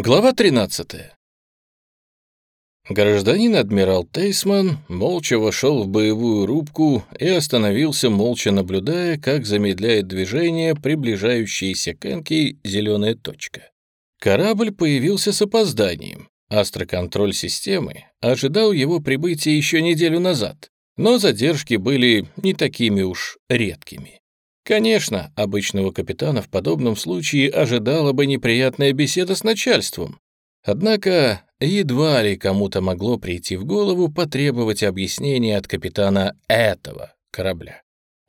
Глава 13. Гражданин адмирал Тейсман молча вошел в боевую рубку и остановился, молча наблюдая, как замедляет движение приближающаяся к Энке зеленая точка. Корабль появился с опозданием. Астроконтроль системы ожидал его прибытия еще неделю назад, но задержки были не такими уж редкими. Конечно, обычного капитана в подобном случае ожидала бы неприятная беседа с начальством. Однако едва ли кому-то могло прийти в голову потребовать объяснения от капитана этого корабля.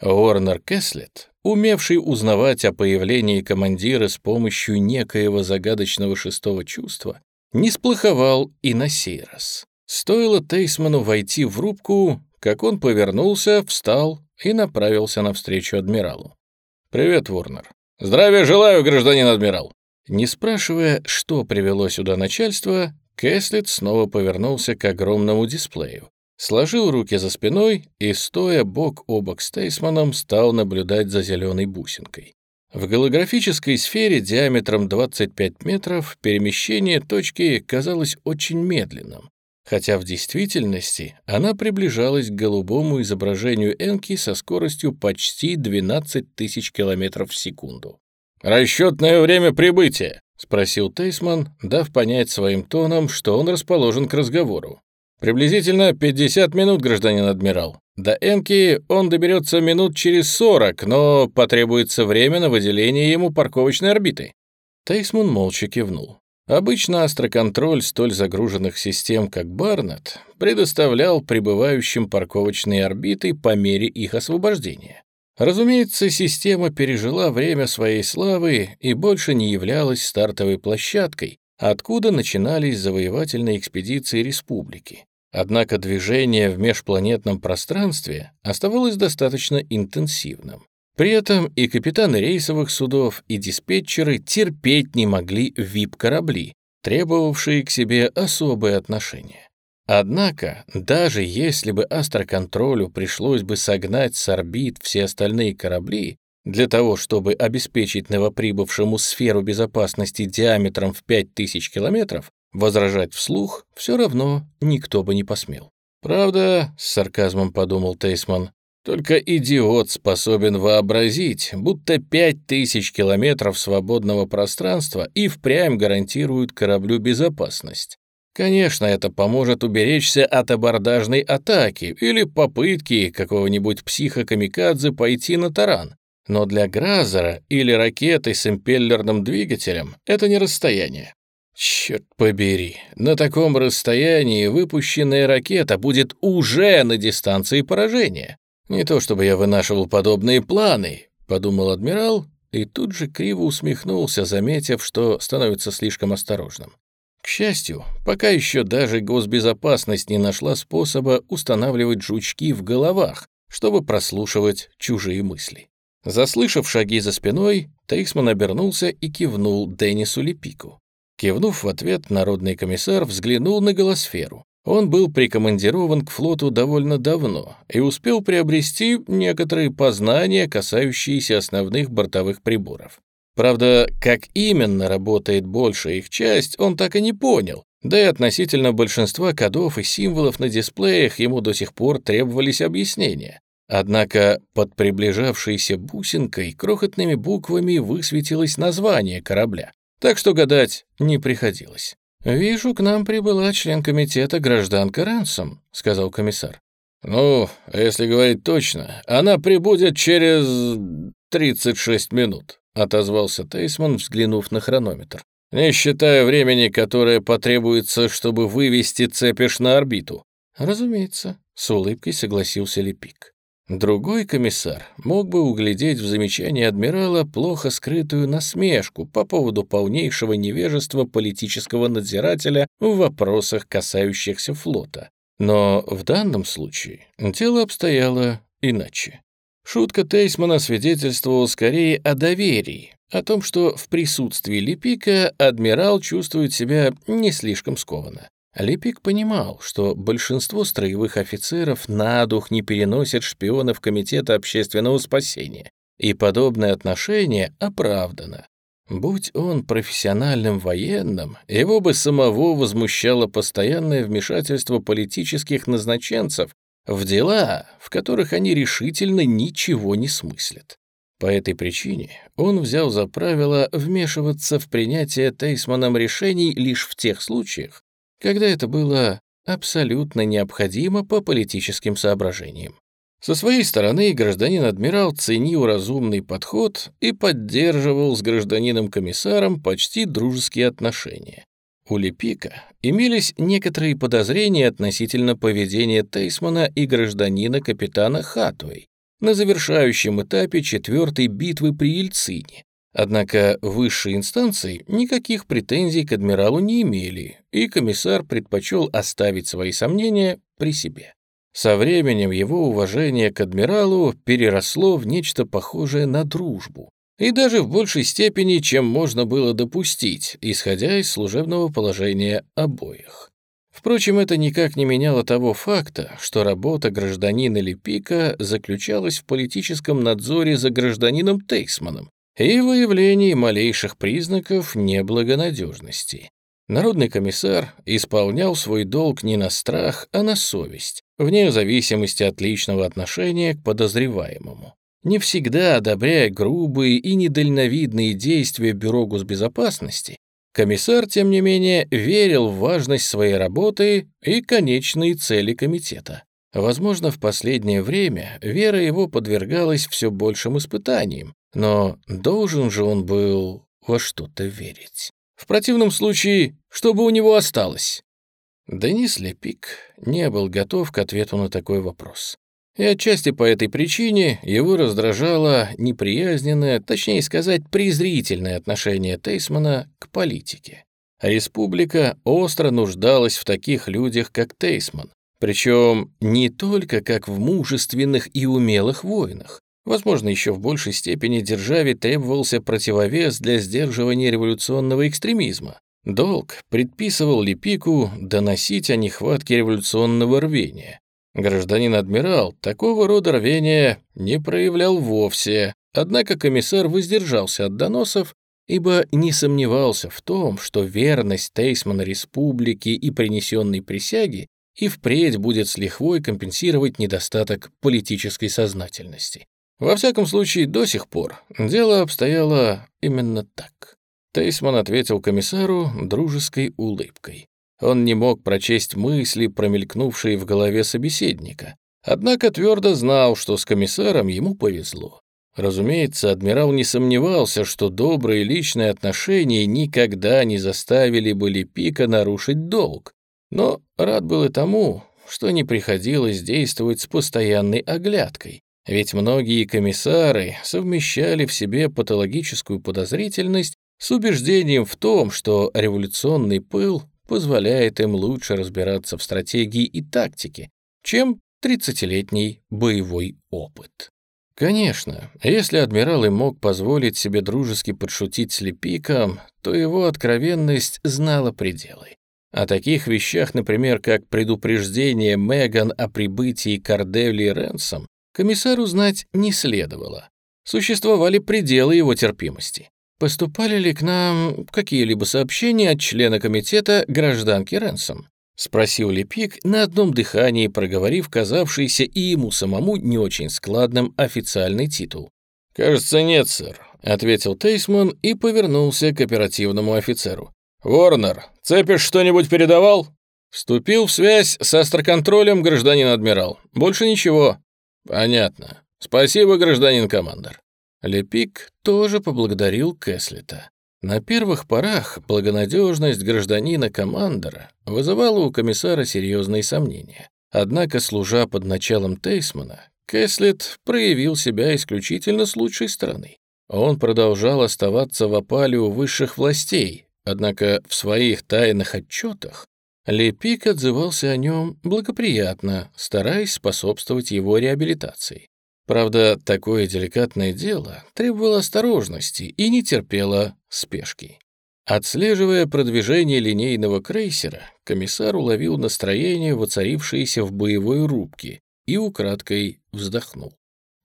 Уорнер Кэслет, умевший узнавать о появлении командира с помощью некоего загадочного шестого чувства, не сплоховал и на сей раз. Стоило Тейсману войти в рубку, как он повернулся, встал и направился навстречу адмиралу. «Привет, Ворнер». «Здравия желаю, гражданин адмирал». Не спрашивая, что привело сюда начальство, Кэслет снова повернулся к огромному дисплею, сложил руки за спиной и, стоя бок о бок с Тейсманом, стал наблюдать за зеленой бусинкой. В голографической сфере диаметром 25 метров перемещение точки казалось очень медленным хотя в действительности она приближалась к голубому изображению Энки со скоростью почти 12 тысяч километров в секунду. «Расчетное время прибытия», — спросил Тейсман, дав понять своим тоном, что он расположен к разговору. «Приблизительно 50 минут, гражданин адмирал. До Энки он доберется минут через 40, но потребуется время на выделение ему парковочной орбиты». Тейсман молча кивнул. Обычно астроконтроль столь загруженных систем, как Барнет, предоставлял прибывающим парковочные орбиты по мере их освобождения. Разумеется, система пережила время своей славы и больше не являлась стартовой площадкой, откуда начинались завоевательные экспедиции республики. Однако движение в межпланетном пространстве оставалось достаточно интенсивным. При этом и капитаны рейсовых судов, и диспетчеры терпеть не могли вип-корабли, требовавшие к себе особое отношение. Однако, даже если бы астроконтролю пришлось бы согнать с орбит все остальные корабли, для того, чтобы обеспечить новоприбывшему сферу безопасности диаметром в 5000 километров, возражать вслух все равно никто бы не посмел. «Правда», — с сарказмом подумал Тейсман, только идиот способен вообразить, будто пять тысяч километров свободного пространства и впрямь гарантируют кораблю безопасность. Конечно, это поможет уберечься от абордажной атаки или попытки какого-нибудь психокамикадзе пойти на таран. Но для Гразера или ракеты с импеллерным двигателем это не расстояние. Черт побери, на таком расстоянии выпущенная ракета будет уже на дистанции поражения. «Не то чтобы я вынашивал подобные планы», — подумал адмирал, и тут же криво усмехнулся, заметив, что становится слишком осторожным. К счастью, пока еще даже госбезопасность не нашла способа устанавливать жучки в головах, чтобы прослушивать чужие мысли. Заслышав шаги за спиной, Тейсман обернулся и кивнул Деннису Лепику. Кивнув в ответ, народный комиссар взглянул на голосферу. Он был прикомандирован к флоту довольно давно и успел приобрести некоторые познания, касающиеся основных бортовых приборов. Правда, как именно работает большая их часть, он так и не понял, да и относительно большинства кодов и символов на дисплеях ему до сих пор требовались объяснения. Однако под приближавшейся бусинкой крохотными буквами высветилось название корабля, так что гадать не приходилось. «Вижу, к нам прибыла член комитета гражданка Рэнсом», — сказал комиссар. «Ну, если говорить точно, она прибудет через 36 минут», — отозвался Тейсман, взглянув на хронометр. «Не считая времени, которое потребуется, чтобы вывести цепиш на орбиту». «Разумеется», — с улыбкой согласился Лепик. Другой комиссар мог бы углядеть в замечании адмирала плохо скрытую насмешку по поводу полнейшего невежества политического надзирателя в вопросах, касающихся флота. Но в данном случае дело обстояло иначе. Шутка Тейсмана свидетельствовала скорее о доверии, о том, что в присутствии Липика адмирал чувствует себя не слишком скованно. Лепик понимал, что большинство строевых офицеров на дух не переносят шпионов Комитета общественного спасения, и подобное отношение оправдано. Будь он профессиональным военным, его бы самого возмущало постоянное вмешательство политических назначенцев в дела, в которых они решительно ничего не смыслят. По этой причине он взял за правило вмешиваться в принятие Тейсманом решений лишь в тех случаях, когда это было абсолютно необходимо по политическим соображениям. Со своей стороны гражданин-адмирал ценил разумный подход и поддерживал с гражданином-комиссаром почти дружеские отношения. У Лепика имелись некоторые подозрения относительно поведения Тейсмана и гражданина-капитана Хатуэй на завершающем этапе четвертой битвы при Ельцине. Однако высшие инстанции никаких претензий к адмиралу не имели, и комиссар предпочел оставить свои сомнения при себе. Со временем его уважение к адмиралу переросло в нечто похожее на дружбу, и даже в большей степени, чем можно было допустить, исходя из служебного положения обоих. Впрочем, это никак не меняло того факта, что работа гражданина Лепика заключалась в политическом надзоре за гражданином Тейсманом и выявлении малейших признаков неблагонадежности. Народный комиссар исполнял свой долг не на страх, а на совесть, вне зависимости от личного отношения к подозреваемому. Не всегда одобряя грубые и недальновидные действия Бюро госбезопасности, комиссар, тем не менее, верил в важность своей работы и конечные цели комитета. Возможно, в последнее время вера его подвергалась все большим испытаниям, но должен же он был во что-то верить. В противном случае, что бы у него осталось? Денис Лепик не был готов к ответу на такой вопрос. И отчасти по этой причине его раздражало неприязненное, точнее сказать, презрительное отношение Тейсмана к политике. Республика остро нуждалась в таких людях, как Тейсман, причем не только как в мужественных и умелых воинах, Возможно, еще в большей степени державе требовался противовес для сдерживания революционного экстремизма. Долг предписывал Липику доносить о нехватке революционного рвения. Гражданин-адмирал такого рода рвения не проявлял вовсе, однако комиссар воздержался от доносов, ибо не сомневался в том, что верность Тейсмана республике и принесенной присяги и впредь будет с лихвой компенсировать недостаток политической сознательности. Во всяком случае, до сих пор дело обстояло именно так. Тейсман ответил комиссару дружеской улыбкой. Он не мог прочесть мысли, промелькнувшие в голове собеседника, однако твердо знал, что с комиссаром ему повезло. Разумеется, адмирал не сомневался, что добрые личные отношения никогда не заставили бы Лепика нарушить долг, но рад был и тому, что не приходилось действовать с постоянной оглядкой, ведь многие комиссары совмещали в себе патологическую подозрительность с убеждением в том, что революционный пыл позволяет им лучше разбираться в стратегии и тактике, чем 30-летний боевой опыт. Конечно, если адмирал и мог позволить себе дружески подшутить с Лепиком, то его откровенность знала пределы. О таких вещах, например, как предупреждение Меган о прибытии Кардевли и Ренсом, комиссару знать не следовало. Существовали пределы его терпимости. Поступали ли к нам какие-либо сообщения от члена комитета гражданки Ренсом? Спросил Лепик на одном дыхании, проговорив казавшийся и ему самому не очень складным официальный титул. «Кажется, нет, сэр», — ответил Тейсман и повернулся к оперативному офицеру. «Ворнер, Цепиш что-нибудь передавал?» «Вступил в связь с астроконтролем гражданин-адмирал. Больше ничего. «Понятно. Спасибо, гражданин командор». Лепик тоже поблагодарил Кэслета. На первых порах благонадежность гражданина-командора вызывала у комиссара серьезные сомнения. Однако, служа под началом Тейсмана, Кэслет проявил себя исключительно с лучшей стороны. Он продолжал оставаться в опале у высших властей, однако в своих тайных отчетах Лепик отзывался о нем благоприятно, стараясь способствовать его реабилитации. Правда, такое деликатное дело требовало осторожности и не терпело спешки. Отслеживая продвижение линейного крейсера, комиссар уловил настроение, воцарившееся в боевой рубке, и украдкой вздохнул.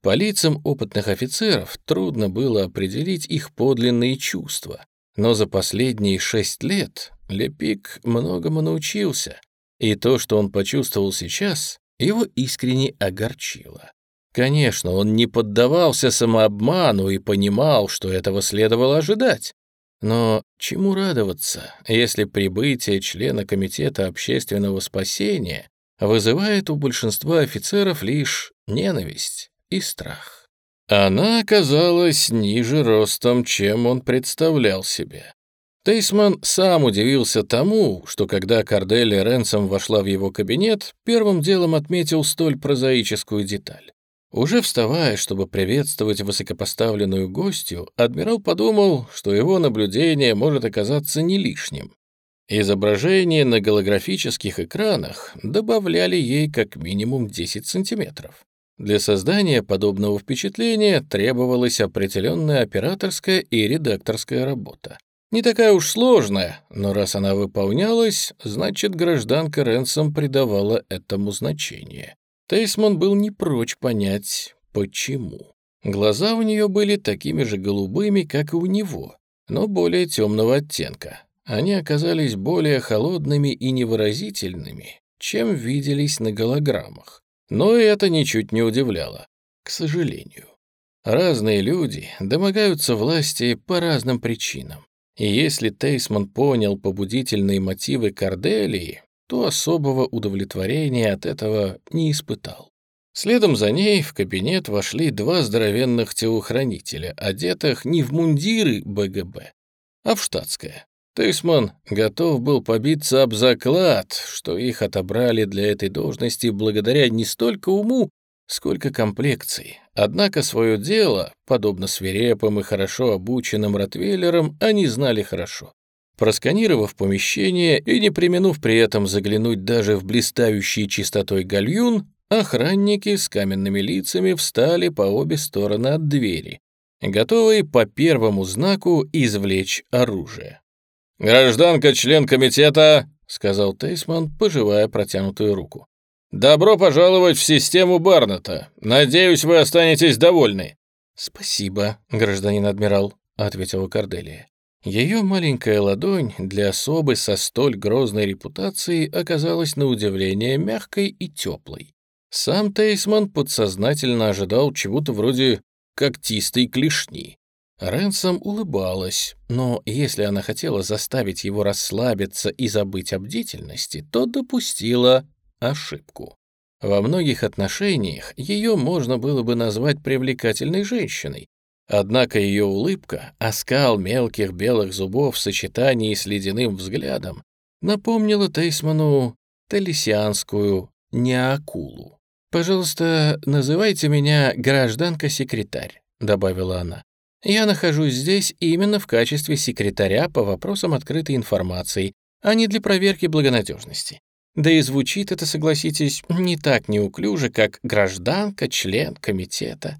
По лицам опытных офицеров трудно было определить их подлинные чувства, но за последние шесть лет Лепик многому научился, и то, что он почувствовал сейчас, его искренне огорчило. Конечно, он не поддавался самообману и понимал, что этого следовало ожидать. Но чему радоваться, если прибытие члена Комитета общественного спасения вызывает у большинства офицеров лишь ненависть и страх? Она оказалась ниже ростом, чем он представлял себе. Тейсман сам удивился тому, что когда Корделия Ренсом вошла в его кабинет, первым делом отметил столь прозаическую деталь. Уже вставая, чтобы приветствовать высокопоставленную гостью, адмирал подумал, что его наблюдение может оказаться не лишним. Изображения на голографических экранах добавляли ей как минимум 10 сантиметров. Для создания подобного впечатления требовалась определенная операторская и редакторская работа. Не такая уж сложная, но раз она выполнялась, значит, гражданка Ренсом придавала этому значение. Тейсман был не прочь понять, почему. Глаза у нее были такими же голубыми, как и у него, но более темного оттенка. Они оказались более холодными и невыразительными, чем виделись на голограммах. Но и это ничуть не удивляло, к сожалению. Разные люди домогаются власти по разным причинам. И если Тейсман понял побудительные мотивы Корделии, то особого удовлетворения от этого не испытал. Следом за ней в кабинет вошли два здоровенных телохранителя, одетых не в мундиры БГБ, а в штатское. Тейсман готов был побиться об заклад, что их отобрали для этой должности благодаря не столько уму, сколько комплекции. Однако свое дело, подобно свирепым и хорошо обученным ротвейлерам, они знали хорошо. Просканировав помещение и не применув при этом заглянуть даже в блистающий чистотой гальюн, охранники с каменными лицами встали по обе стороны от двери, готовые по первому знаку извлечь оружие. «Гражданка, член комитета», — сказал Тейсман, пожевая протянутую руку. «Добро пожаловать в систему Барната. Надеюсь, вы останетесь довольны». «Спасибо, гражданин адмирал», — ответила Корделия. Ее маленькая ладонь для особы со столь грозной репутацией оказалась на удивление мягкой и теплой. Сам Тейсман подсознательно ожидал чего-то вроде когтистой клешни. Ренсом улыбалась, но если она хотела заставить его расслабиться и забыть о бдительности, то допустила ошибку. Во многих отношениях ее можно было бы назвать привлекательной женщиной, Однако ее улыбка, оскал мелких белых зубов в сочетании с ледяным взглядом, напомнила Тейсману талисианскую неакулу. «Пожалуйста, называйте меня гражданка-секретарь», — добавила она. «Я нахожусь здесь именно в качестве секретаря по вопросам открытой информации, а не для проверки благонадежности. Да и звучит это, согласитесь, не так неуклюже, как гражданка, член комитета.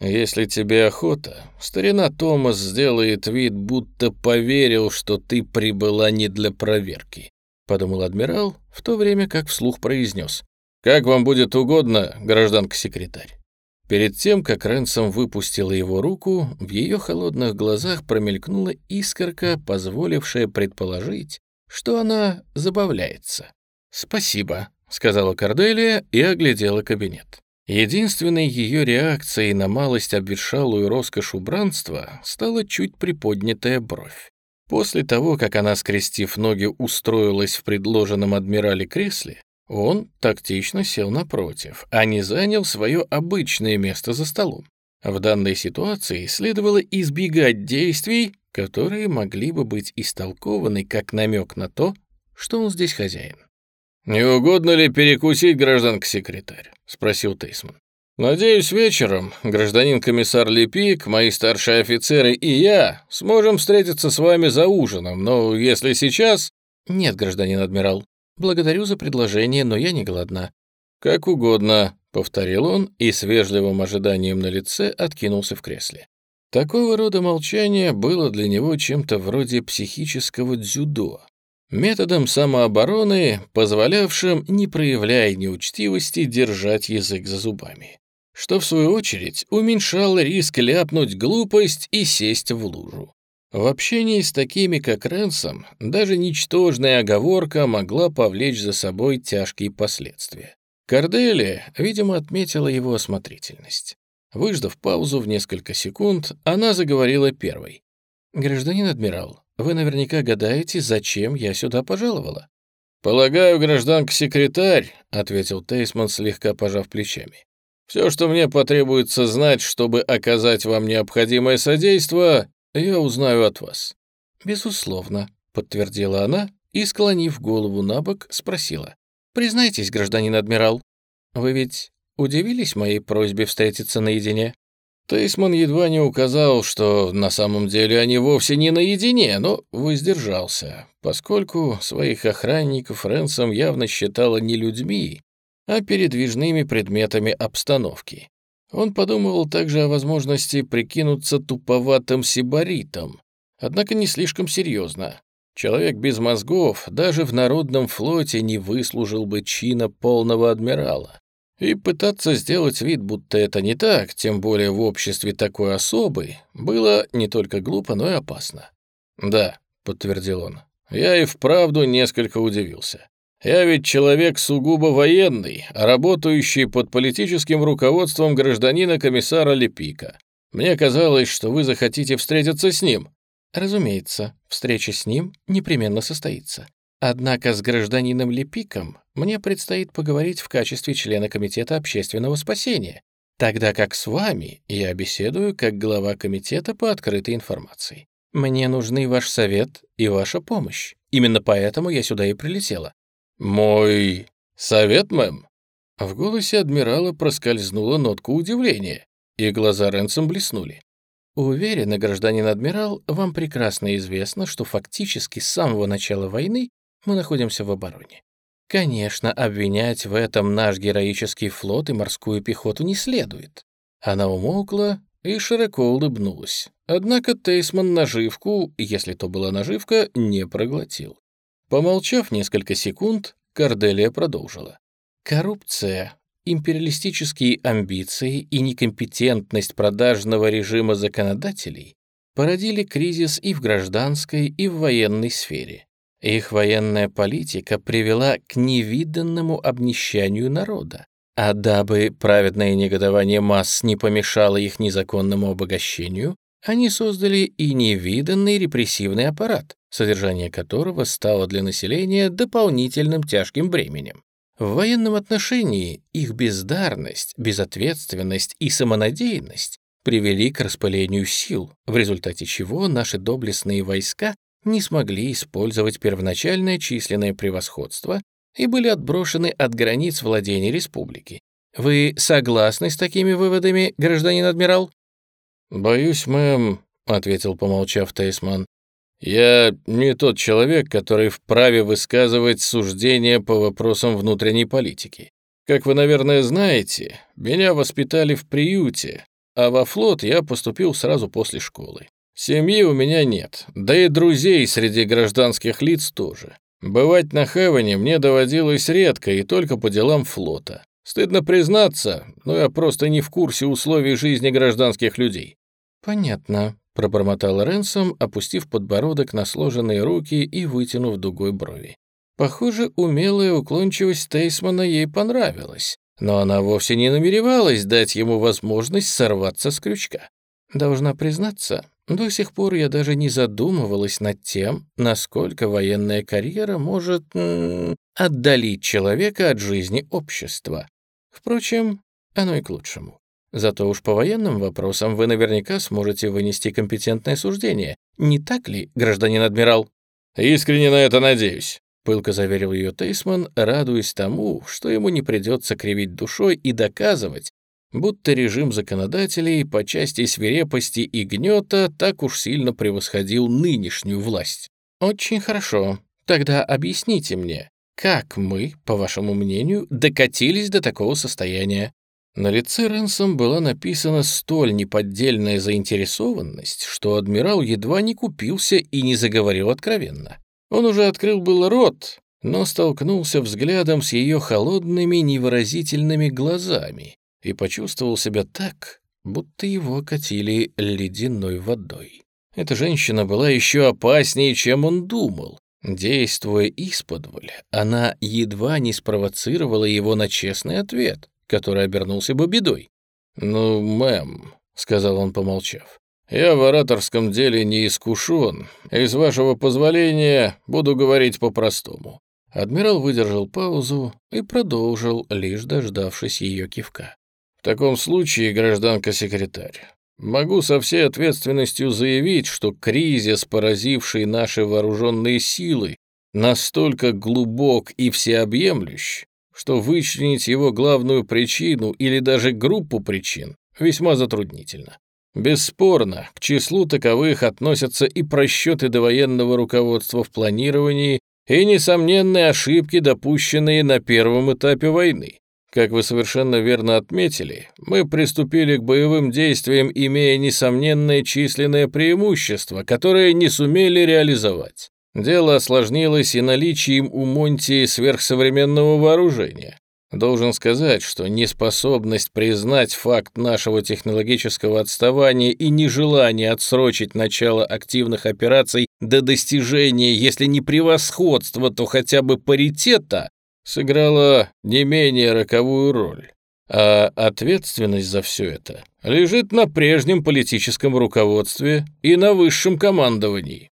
«Если тебе охота, старина Томас сделает вид, будто поверил, что ты прибыла не для проверки», — подумал адмирал, в то время как вслух произнес. «Как вам будет угодно, гражданка-секретарь». Перед тем, как Ренсом выпустила его руку, в ее холодных глазах промелькнула искорка, позволившая предположить, что она забавляется. «Спасибо», — сказала Корделия и оглядела кабинет. Единственной ее реакцией на малость обветшалую роскошь убранства стала чуть приподнятая бровь. После того, как она, скрестив ноги, устроилась в предложенном адмирале кресле, он тактично сел напротив, а не занял свое обычное место за столом. В данной ситуации следовало избегать действий, которые могли бы быть истолкованы как намек на то, что он здесь хозяин. «Не угодно ли перекусить, гражданка-секретарь?» — спросил Тейсман. «Надеюсь, вечером гражданин комиссар Лепик, мои старшие офицеры и я сможем встретиться с вами за ужином, но если сейчас...» «Нет, гражданин адмирал, благодарю за предложение, но я не голодна». «Как угодно», — повторил он и с вежливым ожиданием на лице откинулся в кресле. Такого рода молчание было для него чем-то вроде психического дзюдо, методом самообороны, позволявшим, не проявляя неучтивости, держать язык за зубами. что в свою очередь уменьшало риск ляпнуть глупость и сесть в лужу. В общении с такими, как Ренсом, даже ничтожная оговорка могла повлечь за собой тяжкие последствия. Корделия, видимо, отметила его осмотрительность. Выждав паузу в несколько секунд, она заговорила первой. «Гражданин адмирал, вы наверняка гадаете, зачем я сюда пожаловала?» «Полагаю, гражданка-секретарь», — ответил Тейсман, слегка пожав плечами. «Все, что мне потребуется знать, чтобы оказать вам необходимое содействие, я узнаю от вас». «Безусловно», — подтвердила она и, склонив голову на бок, спросила. «Признайтесь, гражданин адмирал, вы ведь удивились моей просьбе встретиться наедине?» Тейсман едва не указал, что на самом деле они вовсе не наедине, но воздержался, поскольку своих охранников Ренсом явно считала не людьми, а передвижными предметами обстановки. Он подумывал также о возможности прикинуться туповатым сибаритом, однако не слишком серьезно. Человек без мозгов даже в народном флоте не выслужил бы чина полного адмирала. И пытаться сделать вид, будто это не так, тем более в обществе такой особы, было не только глупо, но и опасно. «Да», — подтвердил он, — «я и вправду несколько удивился. Я ведь человек сугубо военный, работающий под политическим руководством гражданина-комиссара Лепика. Мне казалось, что вы захотите встретиться с ним». «Разумеется, встреча с ним непременно состоится. Однако с гражданином Лепиком мне предстоит поговорить в качестве члена Комитета общественного спасения, тогда как с вами я беседую как глава Комитета по открытой информации. Мне нужны ваш совет и ваша помощь. Именно поэтому я сюда и прилетела». «Мой совет, мэм?» В голосе адмирала проскользнула нотка удивления, и глаза Ренсом блеснули. Уверен, гражданин адмирал, вам прекрасно известно, что фактически с самого начала войны мы находимся в обороне. Конечно, обвинять в этом наш героический флот и морскую пехоту не следует. Она умолкла и широко улыбнулась. Однако Тейсман наживку, если то была наживка, не проглотил. Помолчав несколько секунд, Корделия продолжила. Коррупция, империалистические амбиции и некомпетентность продажного режима законодателей породили кризис и в гражданской, и в военной сфере. Их военная политика привела к невиданному обнищанию народа. А дабы праведное негодование масс не помешало их незаконному обогащению, они создали и невиданный репрессивный аппарат, содержание которого стало для населения дополнительным тяжким бременем. В военном отношении их бездарность, безответственность и самонадеянность привели к распылению сил, в результате чего наши доблестные войска не смогли использовать первоначальное численное превосходство и были отброшены от границ владений республики. Вы согласны с такими выводами, гражданин адмирал? «Боюсь, мэм», — ответил, помолчав Тейсман, «я не тот человек, который вправе высказывать суждения по вопросам внутренней политики. Как вы, наверное, знаете, меня воспитали в приюте, а во флот я поступил сразу после школы. Семьи у меня нет, да и друзей среди гражданских лиц тоже. Бывать на Хевене мне доводилось редко и только по делам флота. Стыдно признаться, но я просто не в курсе условий жизни гражданских людей». «Понятно», — пробормотал Ренсом, опустив подбородок на сложенные руки и вытянув дугой брови. Похоже, умелая уклончивость Тейсмана ей понравилась, но она вовсе не намеревалась дать ему возможность сорваться с крючка. Должна признаться, до сих пор я даже не задумывалась над тем, насколько военная карьера может отдалить человека от жизни общества. Впрочем, оно и к лучшему. Зато уж по военным вопросам вы наверняка сможете вынести компетентное суждение. Не так ли, гражданин адмирал? Искренне на это надеюсь. Пылко заверил ее Тейсман, радуясь тому, что ему не придется кривить душой и доказывать, будто режим законодателей по части свирепости и гнета так уж сильно превосходил нынешнюю власть. Очень хорошо. Тогда объясните мне, как мы, по вашему мнению, докатились до такого состояния? На лице Ренсом была написана столь неподдельная заинтересованность, что адмирал едва не купился и не заговорил откровенно. Он уже открыл был рот, но столкнулся взглядом с ее холодными невыразительными глазами, и почувствовал себя так, будто его окатили ледяной водой. Эта женщина была еще опаснее, чем он думал. Действуя исподволь, она едва не спровоцировала его на честный ответ, который обернулся бы бедой. «Ну, мэм», — сказал он, помолчав, — «я в ораторском деле не искушен, и, с вашего позволения, буду говорить по-простому». Адмирал выдержал паузу и продолжил, лишь дождавшись ее кивка. «В таком случае, гражданка-секретарь, могу со всей ответственностью заявить, что кризис, поразивший наши вооруженные силы, настолько глубок и всеобъемлющ, что вычленить его главную причину или даже группу причин весьма затруднительно. Бесспорно, к числу таковых относятся и просчеты довоенного руководства в планировании, и несомненные ошибки, допущенные на первом этапе войны. Как вы совершенно верно отметили, мы приступили к боевым действиям, имея несомненное численное преимущество, которое не сумели реализовать. Дело осложнилось и наличием у Монти сверхсовременного вооружения. Должен сказать, что неспособность признать факт нашего технологического отставания и нежелание отсрочить начало активных операций до достижения, если не превосходства, то хотя бы паритета, сыграла не менее роковую роль. А ответственность за все это лежит на прежнем политическом руководстве и на высшем командовании.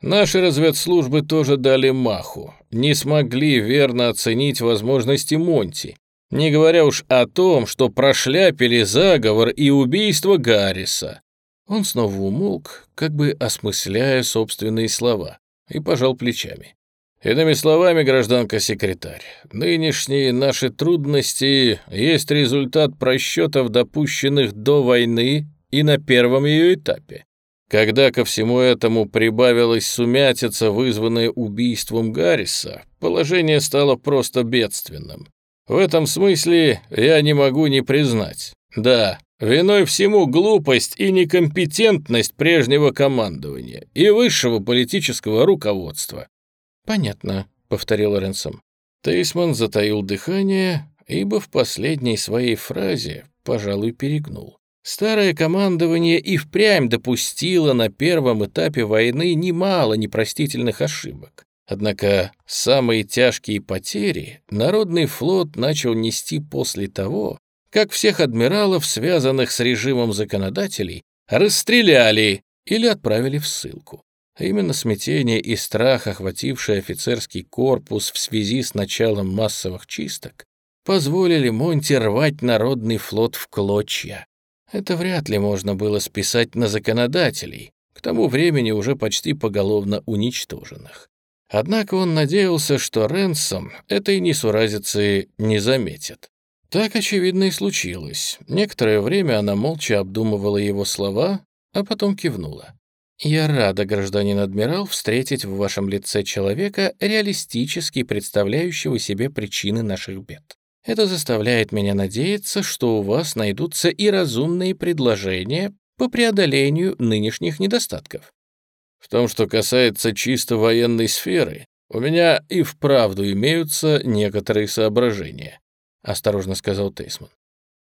Наши разведслужбы тоже дали маху, не смогли верно оценить возможности Монти, не говоря уж о том, что прошляпили заговор и убийство Гарриса. Он снова умолк, как бы осмысляя собственные слова, и пожал плечами. Иными словами, гражданка-секретарь, нынешние наши трудности есть результат просчетов, допущенных до войны и на первом ее этапе. Когда ко всему этому прибавилась сумятица, вызванная убийством Гарриса, положение стало просто бедственным. В этом смысле я не могу не признать. Да, виной всему глупость и некомпетентность прежнего командования и высшего политического руководства. «Понятно», — повторил Ренсом. Тейсман затаил дыхание, ибо в последней своей фразе, пожалуй, перегнул. Старое командование и впрямь допустило на первом этапе войны немало непростительных ошибок. Однако самые тяжкие потери Народный флот начал нести после того, как всех адмиралов, связанных с режимом законодателей, расстреляли или отправили в ссылку. Именно смятение и страх, охвативший офицерский корпус в связи с началом массовых чисток, позволили Монте рвать Народный флот в клочья. Это вряд ли можно было списать на законодателей, к тому времени уже почти поголовно уничтоженных. Однако он надеялся, что Ренсом этой несуразицы не заметит. Так, очевидно, и случилось. Некоторое время она молча обдумывала его слова, а потом кивнула. «Я рада, гражданин адмирал, встретить в вашем лице человека, реалистически представляющего себе причины наших бед. Это заставляет меня надеяться, что у вас найдутся и разумные предложения по преодолению нынешних недостатков. В том, что касается чисто военной сферы, у меня и вправду имеются некоторые соображения, осторожно сказал Тейсман.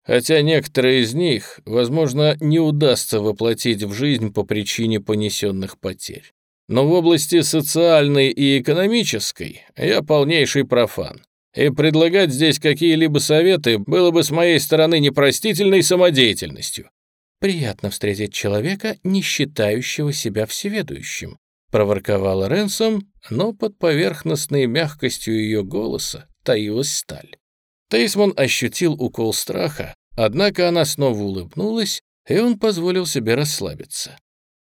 Хотя некоторые из них, возможно, не удастся воплотить в жизнь по причине понесенных потерь. Но в области социальной и экономической я полнейший профан и предлагать здесь какие-либо советы было бы с моей стороны непростительной самодеятельностью. «Приятно встретить человека, не считающего себя всеведущим», проворковала Ренсом, но под поверхностной мягкостью ее голоса таилась сталь. Тейсман ощутил укол страха, однако она снова улыбнулась, и он позволил себе расслабиться.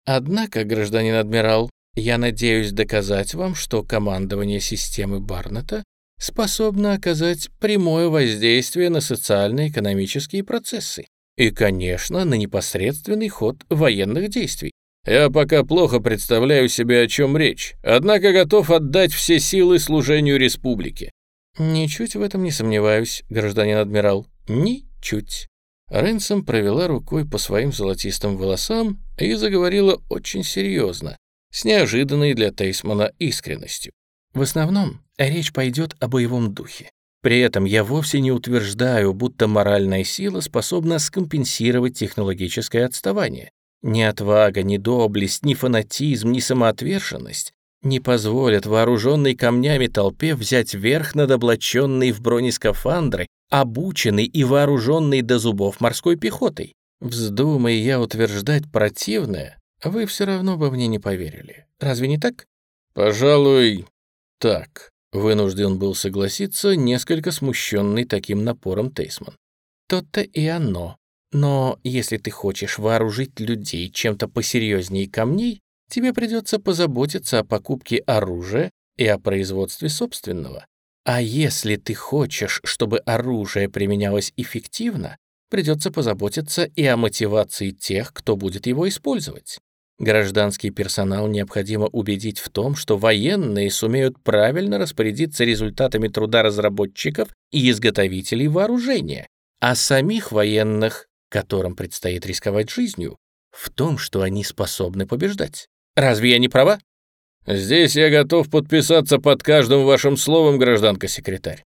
«Однако, гражданин адмирал, я надеюсь доказать вам, что командование системы Барнета способна оказать прямое воздействие на социально-экономические процессы и, конечно, на непосредственный ход военных действий. Я пока плохо представляю себе, о чем речь, однако готов отдать все силы служению республике. Ничуть в этом не сомневаюсь, гражданин адмирал, ничуть. Ренсом провела рукой по своим золотистым волосам и заговорила очень серьезно, с неожиданной для Тейсмана искренностью. В основном речь пойдет о боевом духе. При этом я вовсе не утверждаю, будто моральная сила способна скомпенсировать технологическое отставание. Ни отвага, ни доблесть, ни фанатизм, ни самоотверженность не позволят вооруженной камнями толпе взять верх над облаченной в бронескафандры, обученной и вооруженной до зубов морской пехотой. Вздумай я утверждать противное, вы все равно бы мне не поверили. Разве не так? Пожалуй, так. Вынужден был согласиться, несколько смущенный таким напором Тейсман. То-то и оно. Но если ты хочешь вооружить людей чем-то посерьезнее камней, тебе придется позаботиться о покупке оружия и о производстве собственного. А если ты хочешь, чтобы оружие применялось эффективно, придется позаботиться и о мотивации тех, кто будет его использовать. Гражданский персонал необходимо убедить в том, что военные сумеют правильно распорядиться результатами труда разработчиков и изготовителей вооружения, а самих военных, которым предстоит рисковать жизнью, в том, что они способны побеждать. Разве я не права? Здесь я готов подписаться под каждым вашим словом, гражданка-секретарь.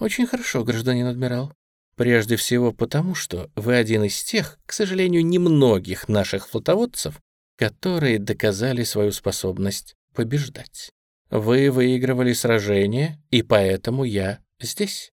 Очень хорошо, гражданин адмирал. Прежде всего потому, что вы один из тех, к сожалению, немногих наших флотоводцев, которые доказали свою способность побеждать. Вы выигрывали сражение, и поэтому я здесь.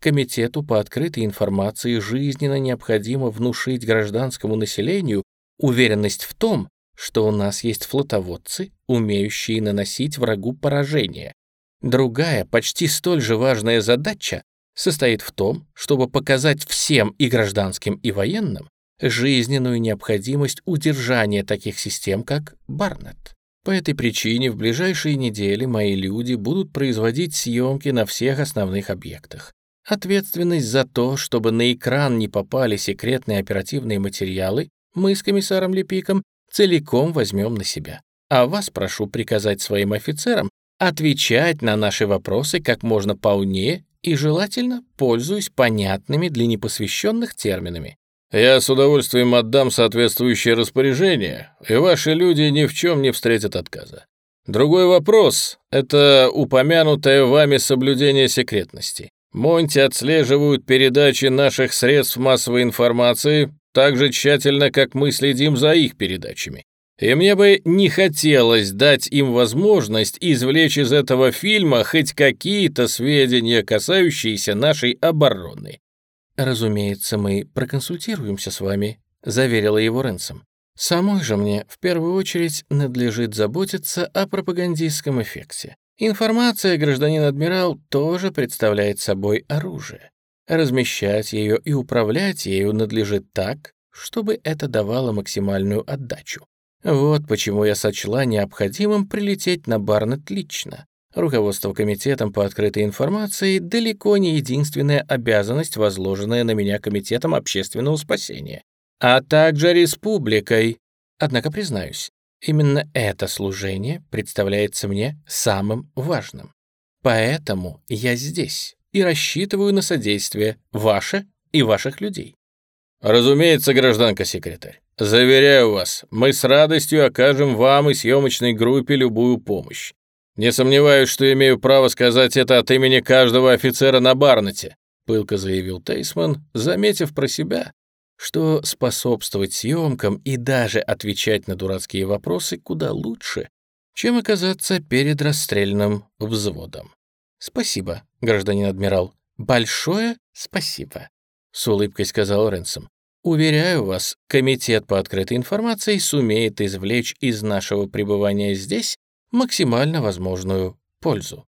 Комитету по открытой информации жизненно необходимо внушить гражданскому населению уверенность в том, что у нас есть флотоводцы, умеющие наносить врагу поражение. Другая, почти столь же важная задача состоит в том, чтобы показать всем и гражданским, и военным жизненную необходимость удержания таких систем, как Барнет. По этой причине в ближайшие недели мои люди будут производить съемки на всех основных объектах. Ответственность за то, чтобы на экран не попали секретные оперативные материалы, мы с комиссаром Лепиком целиком возьмем на себя. А вас прошу приказать своим офицерам отвечать на наши вопросы как можно полнее и желательно пользуясь понятными для непосвященных терминами. Я с удовольствием отдам соответствующее распоряжение, и ваши люди ни в чем не встретят отказа. Другой вопрос — это упомянутое вами соблюдение секретности. Монти отслеживают передачи наших средств массовой информации так же тщательно, как мы следим за их передачами. И мне бы не хотелось дать им возможность извлечь из этого фильма хоть какие-то сведения, касающиеся нашей обороны. «Разумеется, мы проконсультируемся с вами», — заверила его Ренсом. «Самой же мне в первую очередь надлежит заботиться о пропагандистском эффекте. Информация, гражданин адмирал, тоже представляет собой оружие. Размещать ее и управлять ею надлежит так, чтобы это давало максимальную отдачу. Вот почему я сочла необходимым прилететь на Барнет лично. Руководство комитетом по открытой информации далеко не единственная обязанность, возложенная на меня комитетом общественного спасения, а также республикой. Однако, признаюсь, именно это служение представляется мне самым важным. Поэтому я здесь и рассчитываю на содействие ваше и ваших людей. Разумеется, гражданка-секретарь. Заверяю вас, мы с радостью окажем вам и съемочной группе любую помощь. Не сомневаюсь, что имею право сказать это от имени каждого офицера на Барнете, пылко заявил Тейсман, заметив про себя, что способствовать съемкам и даже отвечать на дурацкие вопросы куда лучше, чем оказаться перед расстрельным взводом. «Спасибо, гражданин адмирал. Большое спасибо», — с улыбкой сказал Ренсом. «Уверяю вас, Комитет по открытой информации сумеет извлечь из нашего пребывания здесь максимально возможную пользу».